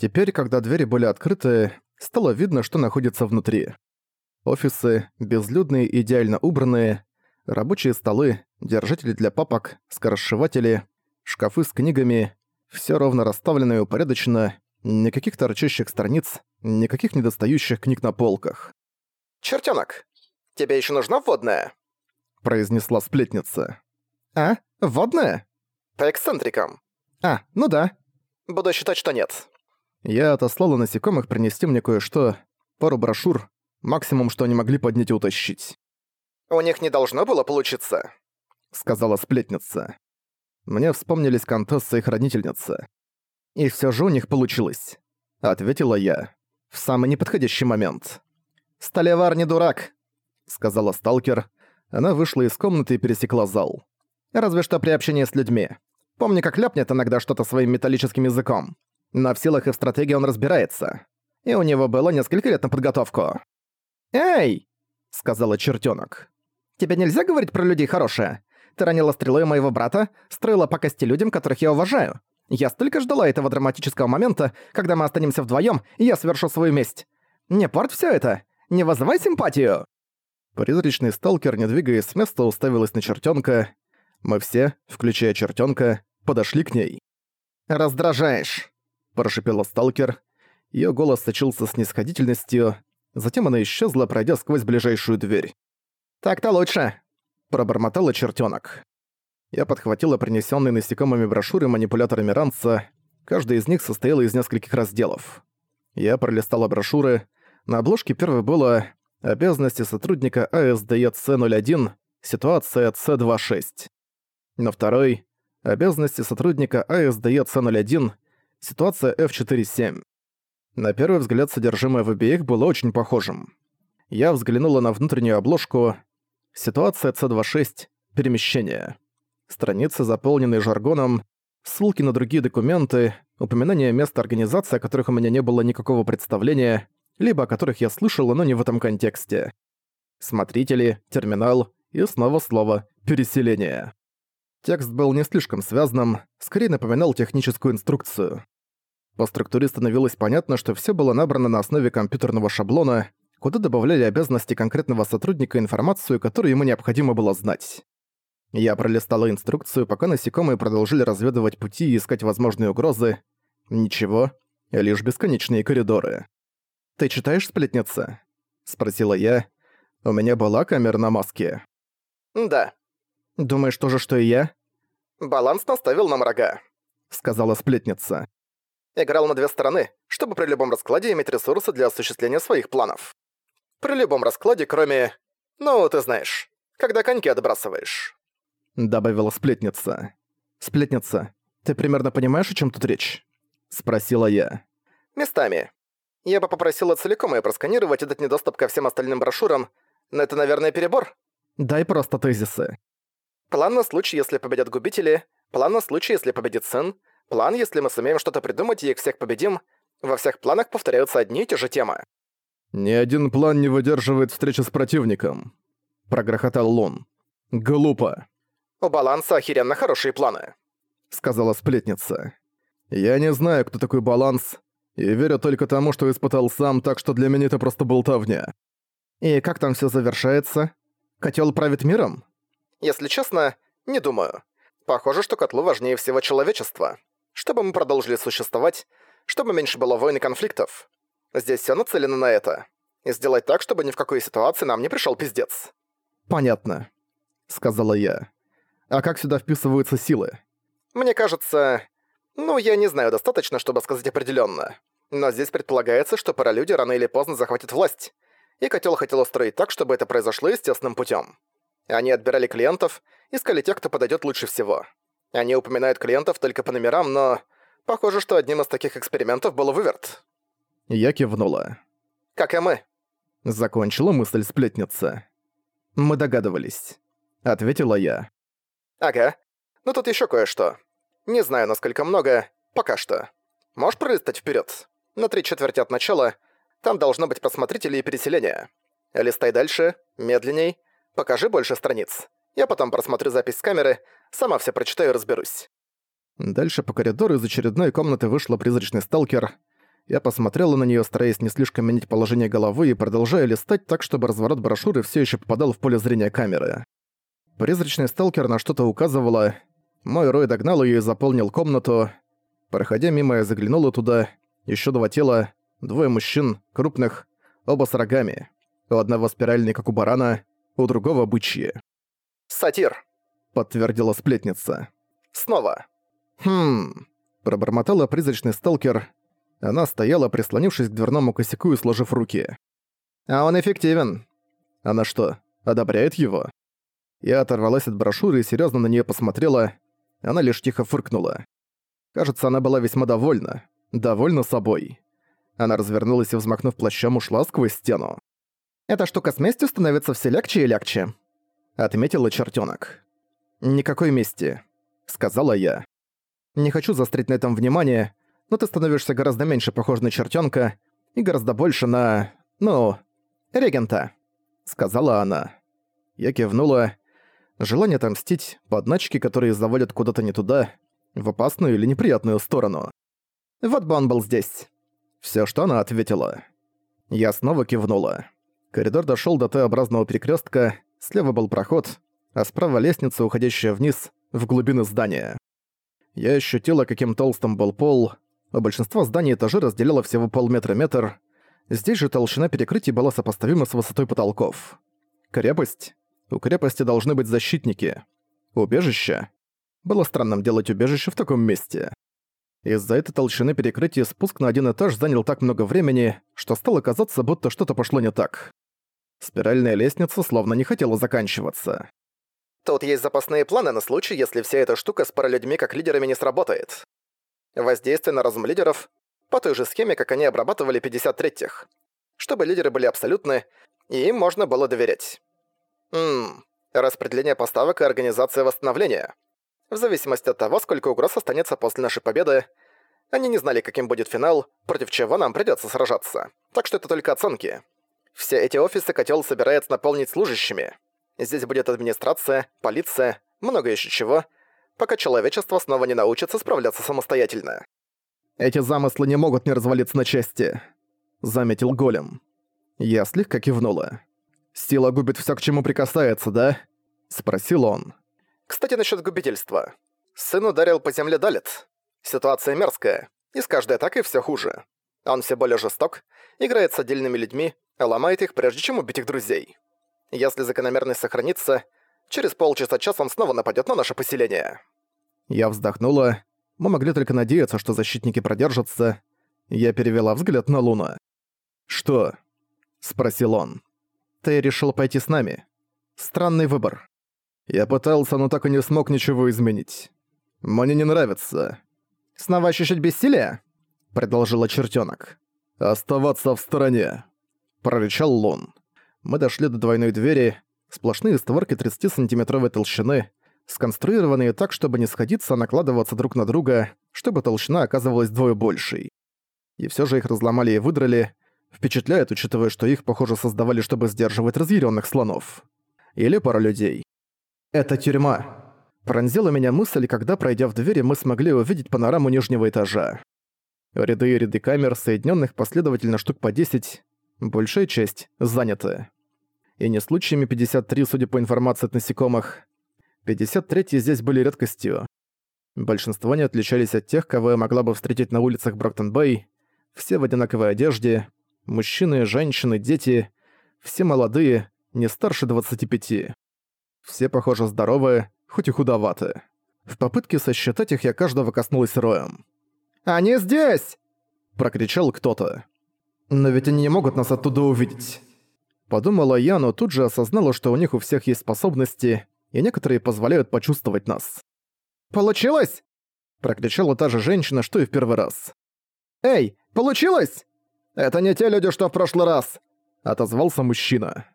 Теперь, когда двери были открыты, стало видно, что находится внутри. Офисы, безлюдные идеально убранные, рабочие столы, держатели для папок, скоросшиватели, шкафы с книгами, все ровно расставлено и упорядочено, никаких торчащих страниц, никаких недостающих книг на полках. «Чертёнок, тебе еще нужна водная?» произнесла сплетница. «А? Водная?» «По эксцентрикам». «А, ну да». «Буду считать, что нет». Я отослала насекомых принести мне кое-что, пару брошюр, максимум, что они могли поднять и утащить. «У них не должно было получиться», — сказала сплетница. Мне вспомнились Контесса и Хранительница. «И всё же у них получилось», — ответила я. В самый неподходящий момент. «Столевар не дурак», — сказала сталкер. Она вышла из комнаты и пересекла зал. «Разве что при общении с людьми. Помни, как ляпнет иногда что-то своим металлическим языком. Но в силах и в стратегии он разбирается. И у него было несколько лет на подготовку. «Эй!» — сказала чертёнок. «Тебе нельзя говорить про людей хорошее? Ты ранила стрелой моего брата, строила пакости людям, которых я уважаю. Я столько ждала этого драматического момента, когда мы останемся вдвоем, и я совершу свою месть. Не порть все это! Не вызывай симпатию!» Призрачный сталкер, не двигаясь с места, уставилась на чертёнка. Мы все, включая чертёнка, подошли к ней. «Раздражаешь!» Прошипела сталкер. Её голос сочился снисходительностью, затем она исчезла, пройдя сквозь ближайшую дверь. «Так-то лучше», — пробормотала чертёнок. Я подхватила принесённые насекомыми брошюры манипуляторами Ранца. Каждая из них состояла из нескольких разделов. Я пролистала брошюры. На обложке первой было «Обязанности сотрудника АСДЕЦ-01, ситуация С-26». На второй «Обязанности сотрудника АСДЕЦ-01, Ситуация F4-7. На первый взгляд содержимое в обеих было очень похожим. Я взглянула на внутреннюю обложку. Ситуация C26. Перемещение. Страницы, заполненные жаргоном, ссылки на другие документы, упоминания мест организации, о которых у меня не было никакого представления, либо о которых я слышала, но не в этом контексте. Смотрители, терминал и снова слово «переселение». Текст был не слишком связанным, скорее напоминал техническую инструкцию. По структуре становилось понятно, что все было набрано на основе компьютерного шаблона, куда добавляли обязанности конкретного сотрудника информацию, которую ему необходимо было знать. Я пролистала инструкцию, пока насекомые продолжили разведывать пути и искать возможные угрозы. Ничего, лишь бесконечные коридоры. «Ты читаешь сплетница?» — спросила я. У меня была камера на маске. «Да», «Думаешь то же, что и я?» «Баланс наставил нам рога», — сказала сплетница. «Играл на две стороны, чтобы при любом раскладе иметь ресурсы для осуществления своих планов. При любом раскладе, кроме... Ну, ты знаешь, когда коньки отбрасываешь». Добавила сплетница. «Сплетница, ты примерно понимаешь, о чем тут речь?» Спросила я. «Местами. Я бы попросила целиком ее просканировать и дать мне доступ ко всем остальным брошюрам, но это, наверное, перебор?» «Дай просто тезисы», План на случай, если победят губители, план на случай, если победит сын, план, если мы сумеем что-то придумать и их всех победим. Во всех планах повторяются одни и те же темы. «Ни один план не выдерживает встречи с противником», — прогрохотал Лун. «Глупо». «У баланса охеренно хорошие планы», — сказала сплетница. «Я не знаю, кто такой баланс, и верю только тому, что испытал сам, так что для меня это просто болтовня». «И как там все завершается? Котел правит миром?» Если честно, не думаю. Похоже, что котлу важнее всего человечества. Чтобы мы продолжили существовать, чтобы меньше было войн и конфликтов. Здесь все нацелено на это. И сделать так, чтобы ни в какой ситуации нам не пришел пиздец. «Понятно», — сказала я. «А как сюда вписываются силы?» «Мне кажется... Ну, я не знаю достаточно, чтобы сказать определенно. Но здесь предполагается, что паралюди рано или поздно захватят власть. И котел хотел устроить так, чтобы это произошло естественным путем. Они отбирали клиентов, искали тех, кто подойдет лучше всего. Они упоминают клиентов только по номерам, но... Похоже, что одним из таких экспериментов был выверт. Я кивнула. «Как и мы». Закончила мысль сплетница. «Мы догадывались», — ответила я. «Ага. Ну тут еще кое-что. Не знаю, насколько много, пока что. Можешь пролистать вперед? На три четверти от начала. Там должно быть просмотрители и переселение. Листай дальше, медленней, Покажи больше страниц. Я потом просмотрю запись с камеры, сама все прочитаю и разберусь». Дальше по коридору из очередной комнаты вышла призрачный сталкер. Я посмотрела на нее, стараясь не слишком менять положение головы и продолжая листать так, чтобы разворот брошюры все еще попадал в поле зрения камеры. Призрачный сталкер на что-то указывала. Мой Рой догнал ее и заполнил комнату. Проходя мимо, я заглянула туда. Еще два тела, двое мужчин, крупных, оба с рогами. У одного спиральный, как у барана, у другого бычьи. «Сатир», — подтвердила сплетница. «Снова». «Хм...» — пробормотала призрачный сталкер. Она стояла, прислонившись к дверному косяку и сложив руки. «А он эффективен». «Она что, одобряет его?» Я оторвалась от брошюры и серьезно на нее посмотрела. Она лишь тихо фыркнула. Кажется, она была весьма довольна. Довольна собой. Она развернулась и, взмахнув плащом, ушла сквозь стену. «Эта штука с местью становится все легче и легче», — отметила чертенок. «Никакой мести», — сказала я. «Не хочу застрять на этом внимание, но ты становишься гораздо меньше похож на чертенка и гораздо больше на... ну... регента», — сказала она. Я кивнула. Желание отомстить, подначки, которые заводят куда-то не туда, в опасную или неприятную сторону. Вот бы он был здесь. Все, что она ответила. Я снова кивнула. Коридор дошел до Т-образного перекрестка, слева был проход, а справа лестница, уходящая вниз, в глубины здания. Я ощутила, каким толстым был пол. У большинства зданий этажи разделяло всего полметра-метр. Здесь же толщина перекрытий была сопоставима с высотой потолков. Крепость? У крепости должны быть защитники. Убежище? Было странным делать убежище в таком месте. Из-за этой толщины перекрытия спуск на один этаж занял так много времени, что стало казаться, будто что-то пошло не так. Спиральная лестница словно не хотела заканчиваться. Тут есть запасные планы на случай, если вся эта штука с паралюдьми как лидерами не сработает. Воздействие на разум лидеров по той же схеме, как они обрабатывали 53-х. Чтобы лидеры были абсолютны, и им можно было доверять. Ммм, распределение поставок и организация восстановления. В зависимости от того, сколько угроз останется после нашей победы, они не знали, каким будет финал, против чего нам придётся сражаться. Так что это только оценки. Все эти офисы котел собирается наполнить служащими. Здесь будет администрация, полиция, много еще чего, пока человечество снова не научится справляться самостоятельно. «Эти замыслы не могут не развалиться на части», — заметил Голем. Я слегка кивнула. «Сила губит всё, к чему прикасается, да?» — спросил он. Кстати, насчет губительства. Сын ударил по земле Далит. Ситуация мерзкая, и с каждой атакой все хуже. Он все более жесток, играет с отдельными людьми, а ломает их, прежде чем убить их друзей. Если закономерность сохранится, через полчаса-час он снова нападет на наше поселение. Я вздохнула. Мы могли только надеяться, что защитники продержатся. Я перевела взгляд на Луна. «Что?» — спросил он. «Ты решил пойти с нами. Странный выбор». Я пытался, но так и не смог ничего изменить. Мне не нравится. «Снова ощущать бессилие?» — предложила чертенок. «Оставаться в стороне», — прорычал Лун. Мы дошли до двойной двери, сплошные створки 30-сантиметровой толщины, сконструированные так, чтобы не сходиться, а накладываться друг на друга, чтобы толщина оказывалась вдвое большей. И все же их разломали и выдрали. Впечатляет, учитывая, что их, похоже, создавали, чтобы сдерживать разъяренных слонов. Или пара людей. «Это тюрьма». Пронзила меня мысль, когда, пройдя в двери, мы смогли увидеть панораму нижнего этажа. Ряды и ряды камер, соединенных последовательно штук по 10, большая часть заняты. И не случаями 53, судя по информации от насекомых. 53 здесь были редкостью. Большинство не отличались от тех, кого я могла бы встретить на улицах Броктон-Бэй. Все в одинаковой одежде. Мужчины, женщины, дети. Все молодые, не старше 25. Все, похоже, здоровые, хоть и худоватые. В попытке сосчитать их я каждого коснулась роем. «Они здесь!» – прокричал кто-то. «Но ведь они не могут нас оттуда увидеть». Подумала я, но тут же осознала, что у них у всех есть способности, и некоторые позволяют почувствовать нас. «Получилось?» – прокричала та же женщина, что и в первый раз. «Эй, получилось?» «Это не те люди, что в прошлый раз!» – отозвался мужчина.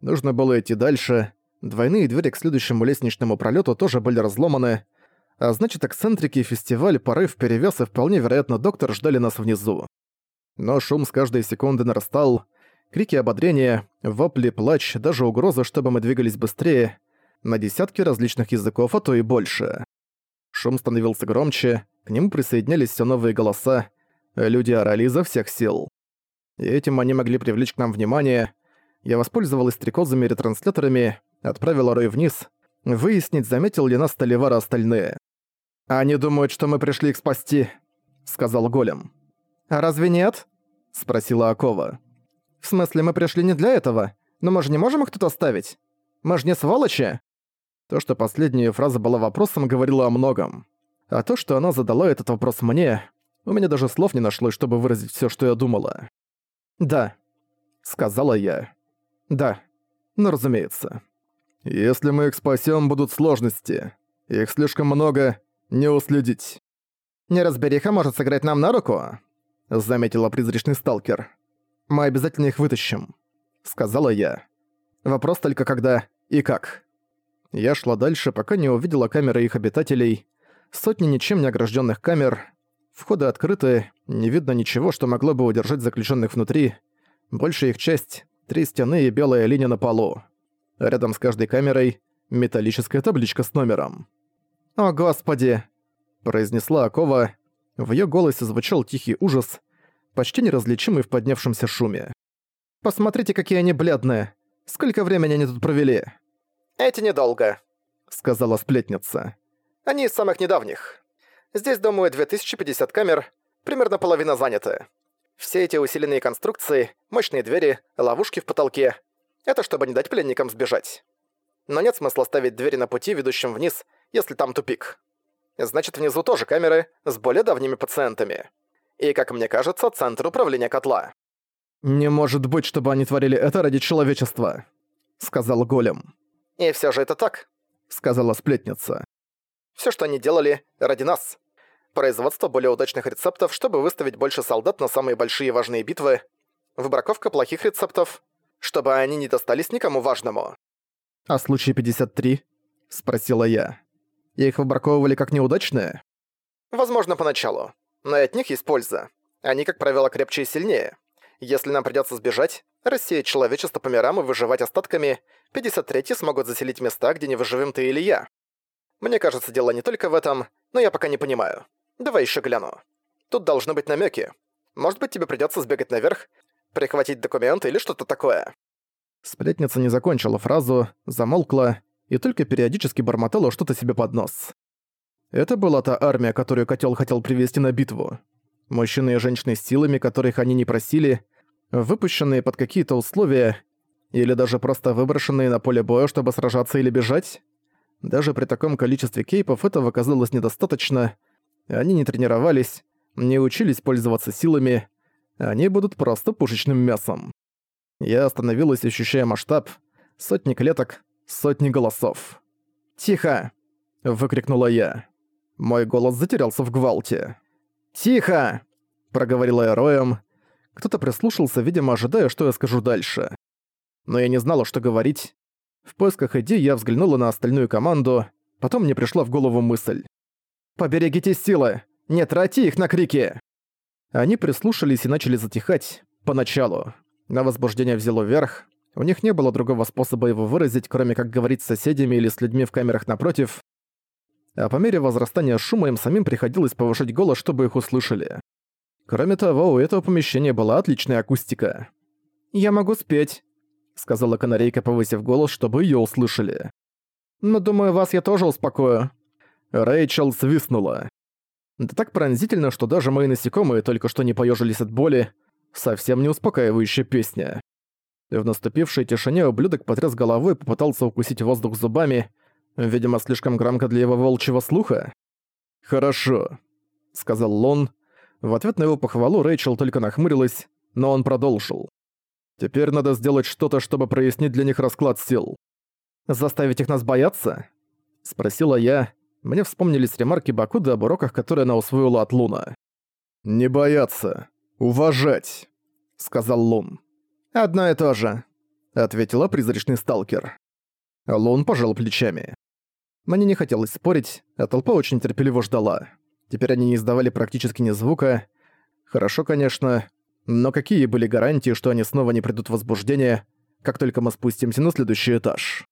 Нужно было идти дальше, Двойные двери к следующему лестничному пролету тоже были разломаны, а значит, эксцентрики, фестиваль, порыв, перевес и вполне вероятно доктор ждали нас внизу. Но шум с каждой секунды нарастал, крики ободрения, вопли, плач, даже угроза, чтобы мы двигались быстрее, на десятки различных языков, а то и больше. Шум становился громче, к нему присоединялись все новые голоса, Люди орали изо всех сил. И этим они могли привлечь к нам внимание. Я воспользовалась стрекозами и ретрансляторами, отправила Рой вниз, выяснить, заметил ли нас Таливара остальные. «Они думают, что мы пришли их спасти», — сказал Голем. «А разве нет?» — спросила Акова. «В смысле, мы пришли не для этого? Но мы же не можем их тут оставить? Мы же не сволочи?» То, что последняя фраза была вопросом, говорила о многом. А то, что она задала этот вопрос мне, у меня даже слов не нашлось, чтобы выразить все, что я думала. «Да», — сказала я. «Да, ну разумеется». «Если мы их спасем, будут сложности. Их слишком много, не уследить». «Неразбериха может сыграть нам на руку», — заметила призрачный сталкер. «Мы обязательно их вытащим», — сказала я. «Вопрос только когда и как». Я шла дальше, пока не увидела камеры их обитателей. Сотни ничем не огражденных камер. Входы открыты, не видно ничего, что могло бы удержать заключенных внутри. Большая их часть — три стены и белая линия на полу. Рядом с каждой камерой — металлическая табличка с номером. «О, Господи!» — произнесла Акова. В её голосе звучал тихий ужас, почти неразличимый в поднявшемся шуме. «Посмотрите, какие они бледные! Сколько времени они тут провели!» «Эти недолго», — сказала сплетница. «Они из самых недавних. Здесь, думаю, 2050 камер, примерно половина заняты. Все эти усиленные конструкции, мощные двери, ловушки в потолке — это чтобы не дать пленникам сбежать. Но нет смысла ставить двери на пути, ведущем вниз, если там тупик. Значит, внизу тоже камеры с более давними пациентами. И, как мне кажется, центр управления котла». «Не может быть, чтобы они творили это ради человечества», — сказал Голем. И все же это так, сказала сплетница. Все, что они делали, ради нас. Производство более удачных рецептов, чтобы выставить больше солдат на самые большие важные битвы. Выбраковка плохих рецептов, чтобы они не достались никому важному. «А случай 53?» — спросила я. «Их выбраковывали как неудачные?» «Возможно, поначалу. Но и от них есть польза. Они, как правило, крепче и сильнее. Если нам придется сбежать, рассеять человечество по мирам и выживать остатками, 53-й смогут заселить места, где не выживем ты или я. Мне кажется, дело не только в этом, но я пока не понимаю. Давай еще гляну. Тут должны быть намеки. Может быть, тебе придется сбегать наверх, прихватить документы или что-то такое. Сплетница не закончила фразу, замолкла и только периодически бормотала что-то себе под нос. Это была та армия, которую котел хотел привести на битву. Мужчины и женщины с силами, которых они не просили, выпущенные под какие-то условия или даже просто выброшенные на поле боя, чтобы сражаться или бежать? Даже при таком количестве кейпов этого оказалось недостаточно. Они не тренировались, не учились пользоваться силами, они будут просто пушечным мясом. Я остановилась, ощущая масштаб. Сотни клеток, сотни голосов. «Тихо!» — выкрикнула я. Мой голос затерялся в гвалте. «Тихо!» — проговорила я роем. Кто-то прислушался, видимо, ожидая, что я скажу дальше но я не знала, что говорить. В поисках идей я взглянула на остальную команду, потом мне пришла в голову мысль. «Поберегите силы! Не трати их на крики!» Они прислушались и начали затихать, поначалу. На возбуждение взяло верх, у них не было другого способа его выразить, кроме как говорить с соседями или с людьми в камерах напротив. А по мере возрастания шума им самим приходилось повышать голос, чтобы их услышали. Кроме того, у этого помещения была отличная акустика. «Я могу спеть», — сказала канарейка, повысив голос, чтобы её услышали. «Но думаю, вас я тоже успокою». Рэйчел свистнула. Да так пронзительно, что даже мои насекомые только что не поёжились от боли. Совсем не успокаивающая песня. В наступившей тишине ублюдок потряс головой и попытался укусить воздух зубами, видимо, слишком громко для его волчьего слуха. «Хорошо», — сказал Лон. В ответ на его похвалу Рэйчел только нахмурилась, но он продолжил. Теперь надо сделать что-то, чтобы прояснить для них расклад сил. «Заставить их нас бояться?» — спросила я. Мне вспомнились ремарки Бакуды об уроках, которые она усвоила от Луна. «Не бояться. Уважать», — сказал Лун. «Одно и то же», — ответила призрачный сталкер. Лун пожал плечами. Мне не хотелось спорить, а толпа очень терпеливо ждала. Теперь они не издавали практически ни звука. Хорошо, конечно, но какие были гарантии, что они снова не придут в возбуждение, как только мы спустимся на следующий этаж?